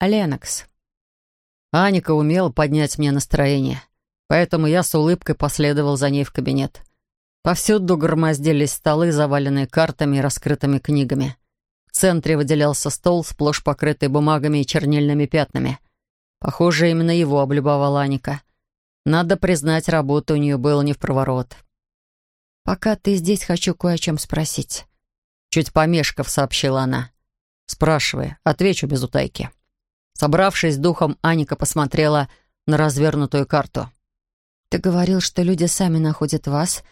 Ленокс. Аника умела поднять мне настроение, поэтому я с улыбкой последовал за ней в кабинет. Повсюду громоздились столы, заваленные картами и раскрытыми книгами. В центре выделялся стол, сплошь покрытый бумагами и чернильными пятнами. Похоже, именно его облюбовала Аника. Надо признать, работа у нее была не в проворот. «Пока ты здесь, хочу кое о чем спросить». Чуть помешков, сообщила она. «Спрашивай, отвечу без утайки». Собравшись духом, Аника посмотрела на развернутую карту. «Ты говорил, что люди сами находят вас,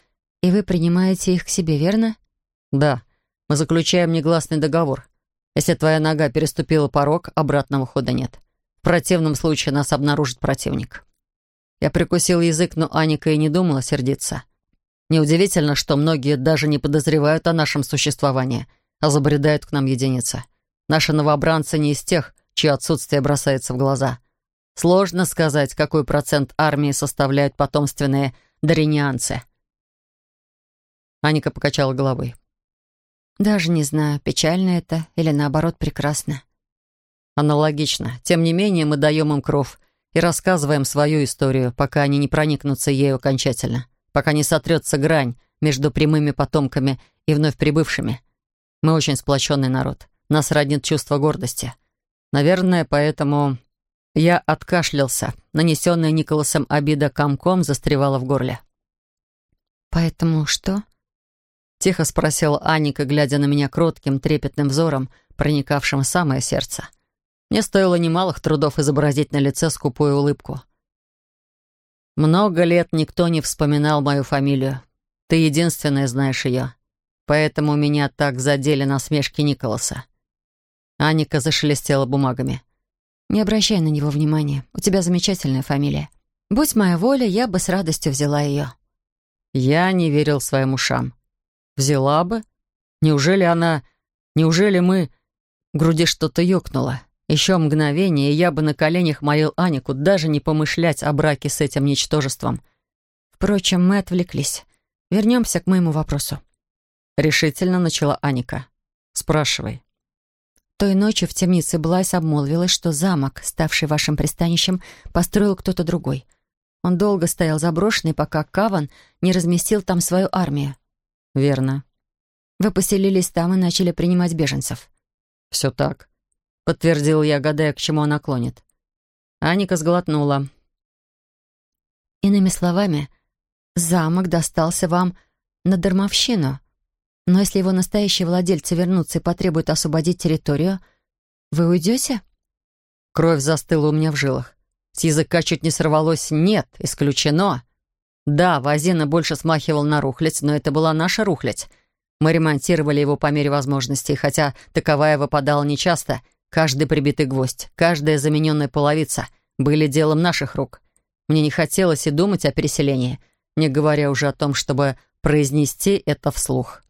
и вы принимаете их к себе, верно?» «Да. Мы заключаем негласный договор. Если твоя нога переступила порог, обратного хода нет. В противном случае нас обнаружит противник». Я прикусил язык, но Аника и не думала сердиться. Неудивительно, что многие даже не подозревают о нашем существовании, а забредают к нам единицы. Наши новобранцы не из тех, чье отсутствие бросается в глаза. Сложно сказать, какой процент армии составляют потомственные даринианцы. Аника покачала головой. «Даже не знаю, печально это или, наоборот, прекрасно». Аналогично. Тем не менее, мы даем им кров и рассказываем свою историю, пока они не проникнутся ею окончательно, пока не сотрется грань между прямыми потомками и вновь прибывшими. Мы очень сплоченный народ. Нас роднит чувство гордости. Наверное, поэтому я откашлялся. Нанесенная Николасом обида комком застревала в горле. «Поэтому что?» Тихо спросила Аника, глядя на меня кротким, трепетным взором, проникавшим в самое сердце. Мне стоило немалых трудов изобразить на лице скупую улыбку. Много лет никто не вспоминал мою фамилию. Ты единственная знаешь ее. Поэтому меня так задели насмешки Николаса. Аника зашелестела бумагами. «Не обращай на него внимания. У тебя замечательная фамилия. Будь моя воля, я бы с радостью взяла ее». Я не верил своим ушам. «Взяла бы? Неужели она... Неужели мы...» В груди что-то ёкнуло. Еще мгновение, и я бы на коленях молил Анику даже не помышлять о браке с этим ничтожеством. Впрочем, мы отвлеклись. Вернемся к моему вопросу. Решительно начала Аника. «Спрашивай». Той ночью в темнице Блайс обмолвилась, что замок, ставший вашим пристанищем, построил кто-то другой. Он долго стоял заброшенный, пока Каван не разместил там свою армию. «Верно». «Вы поселились там и начали принимать беженцев». «Все так», — подтвердил я, гадая, к чему она клонит. Аника сглотнула. «Иными словами, замок достался вам на дармовщину. Но если его настоящие владельцы вернутся и потребуют освободить территорию, вы уйдете?» Кровь застыла у меня в жилах. С языка чуть не сорвалось «нет, исключено». Да, Вазина больше смахивал на рухлядь, но это была наша рухлядь. Мы ремонтировали его по мере возможностей, хотя таковая выпадала нечасто. Каждый прибитый гвоздь, каждая замененная половица были делом наших рук. Мне не хотелось и думать о переселении, не говоря уже о том, чтобы произнести это вслух.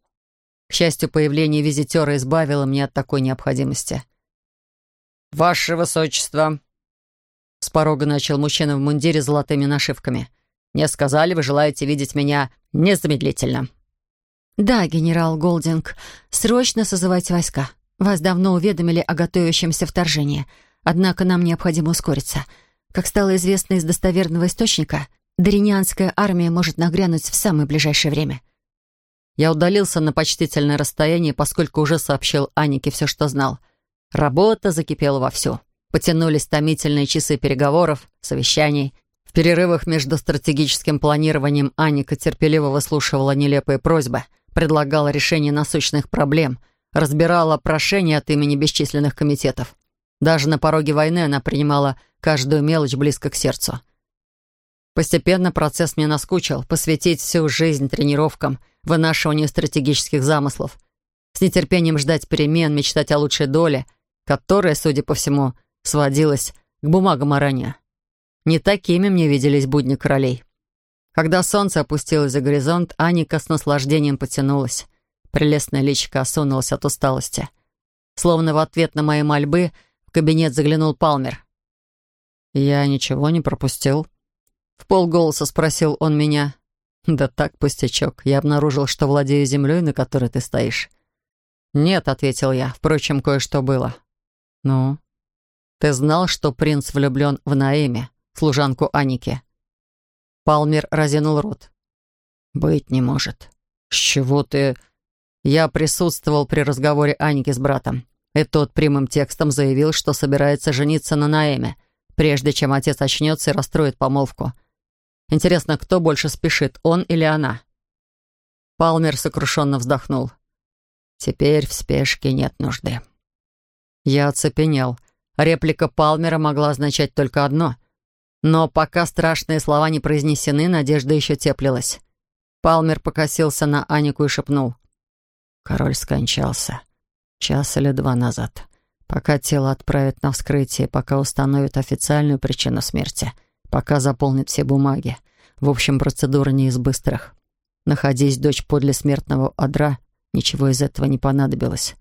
К счастью, появление визитера избавило меня от такой необходимости. «Ваше Высочество!» С порога начал мужчина в мундире с золотыми нашивками. «Мне сказали, вы желаете видеть меня незамедлительно». «Да, генерал Голдинг, срочно созывайте войска. Вас давно уведомили о готовящемся вторжении, однако нам необходимо ускориться. Как стало известно из достоверного источника, Доринианская армия может нагрянуть в самое ближайшее время». Я удалился на почтительное расстояние, поскольку уже сообщил Анике все, что знал. Работа закипела вовсю. Потянулись томительные часы переговоров, совещаний. В перерывах между стратегическим планированием Аника терпеливо выслушивала нелепые просьбы, предлагала решение насущных проблем, разбирала прошения от имени бесчисленных комитетов. Даже на пороге войны она принимала каждую мелочь близко к сердцу. Постепенно процесс мне наскучил, посвятить всю жизнь тренировкам, вынашиванию стратегических замыслов, с нетерпением ждать перемен, мечтать о лучшей доле, которая, судя по всему, сводилась к бумагам о ране. Не такими мне виделись будни королей. Когда солнце опустилось за горизонт, Аника с наслаждением потянулась. Прелестная личико осунулась от усталости. Словно в ответ на мои мольбы в кабинет заглянул Палмер. «Я ничего не пропустил?» В полголоса спросил он меня. «Да так, пустячок. Я обнаружил, что владею землей, на которой ты стоишь». «Нет», — ответил я. «Впрочем, кое-что было». «Ну?» «Ты знал, что принц влюблен в Наэме, служанку Аники?» Палмер разинул рот. «Быть не может. С чего ты...» Я присутствовал при разговоре Аники с братом, и тот прямым текстом заявил, что собирается жениться на Наэме, прежде чем отец очнется и расстроит помолвку. Интересно, кто больше спешит, он или она? Палмер сокрушенно вздохнул. «Теперь в спешке нет нужды». Я оцепенел. Реплика Палмера могла означать только одно. Но пока страшные слова не произнесены, надежда еще теплилась. Палмер покосился на Анику и шепнул. Король скончался. Час или два назад. Пока тело отправят на вскрытие, пока установят официальную причину смерти, пока заполнят все бумаги. В общем, процедура не из быстрых. Находясь дочь подле смертного одра, ничего из этого не понадобилось.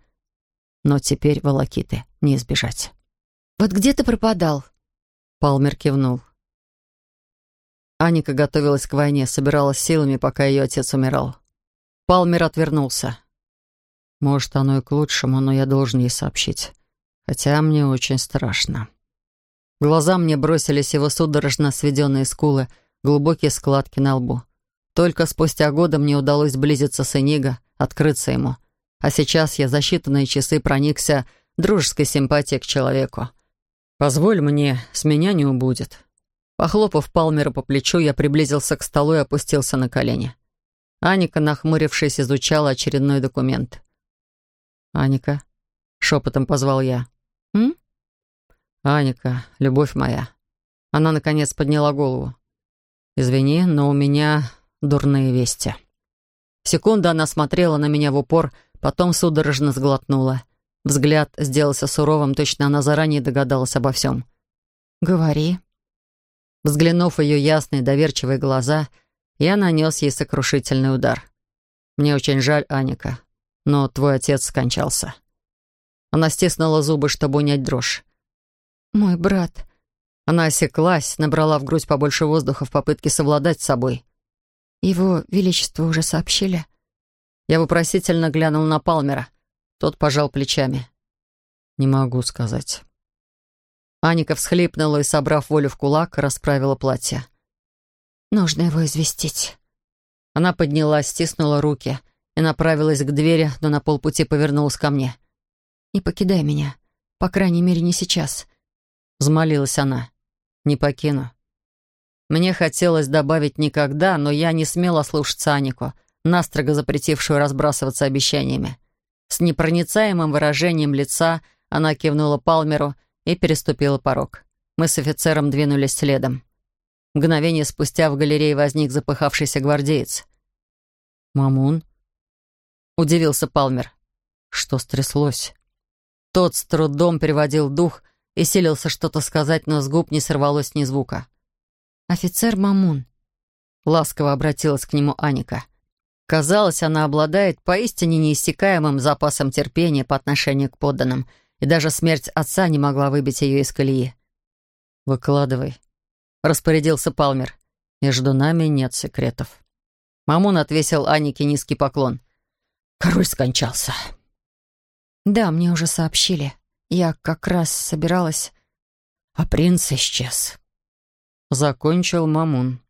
Но теперь волокиты не избежать. «Вот где ты пропадал?» Палмер кивнул. Аника готовилась к войне, собиралась силами, пока ее отец умирал. Палмер отвернулся. «Может, оно и к лучшему, но я должен ей сообщить. Хотя мне очень страшно». Глаза мне бросились его судорожно сведенные скулы, глубокие складки на лбу. Только спустя годы мне удалось сблизиться с Эниго, открыться ему. А сейчас я за считанные часы проникся дружеской симпатией к человеку. «Позволь мне, с меня не убудет». Похлопав Палмера по плечу, я приблизился к столу и опустился на колени. Аника, нахмурившись, изучала очередной документ. «Аника», — шепотом позвал я. «Аника, любовь моя». Она, наконец, подняла голову. «Извини, но у меня дурные вести». Секунду она смотрела на меня в упор, потом судорожно сглотнула. Взгляд сделался суровым, точно она заранее догадалась обо всем. «Говори». Взглянув в ее ясные, доверчивые глаза, я нанес ей сокрушительный удар. «Мне очень жаль, Аника, но твой отец скончался». Она стиснула зубы, чтобы унять дрожь. «Мой брат...» Она осеклась, набрала в грудь побольше воздуха в попытке совладать с собой. Его Величество уже сообщили?» Я вопросительно глянул на Палмера. Тот пожал плечами. «Не могу сказать». Аника всхлипнула и, собрав волю в кулак, расправила платье. «Нужно его известить». Она поднялась, стиснула руки и направилась к двери, но на полпути повернулась ко мне. «Не покидай меня. По крайней мере, не сейчас», — взмолилась она. «Не покину. Мне хотелось добавить «никогда», но я не смела слушаться Анику, настрого запретившую разбрасываться обещаниями. С непроницаемым выражением лица она кивнула Палмеру и переступила порог. Мы с офицером двинулись следом. Мгновение спустя в галерее возник запыхавшийся гвардеец. «Мамун?» — удивился Палмер. «Что стряслось?» Тот с трудом переводил дух и силился что-то сказать, но с губ не сорвалось ни звука. «Офицер Мамун», — ласково обратилась к нему Аника. Казалось, она обладает поистине неиссякаемым запасом терпения по отношению к подданным, и даже смерть отца не могла выбить ее из колеи. «Выкладывай», — распорядился Палмер. «Между нами нет секретов». Мамун отвесил Анике низкий поклон. «Король скончался». «Да, мне уже сообщили. Я как раз собиралась...» «А принц исчез», Закончил Мамун.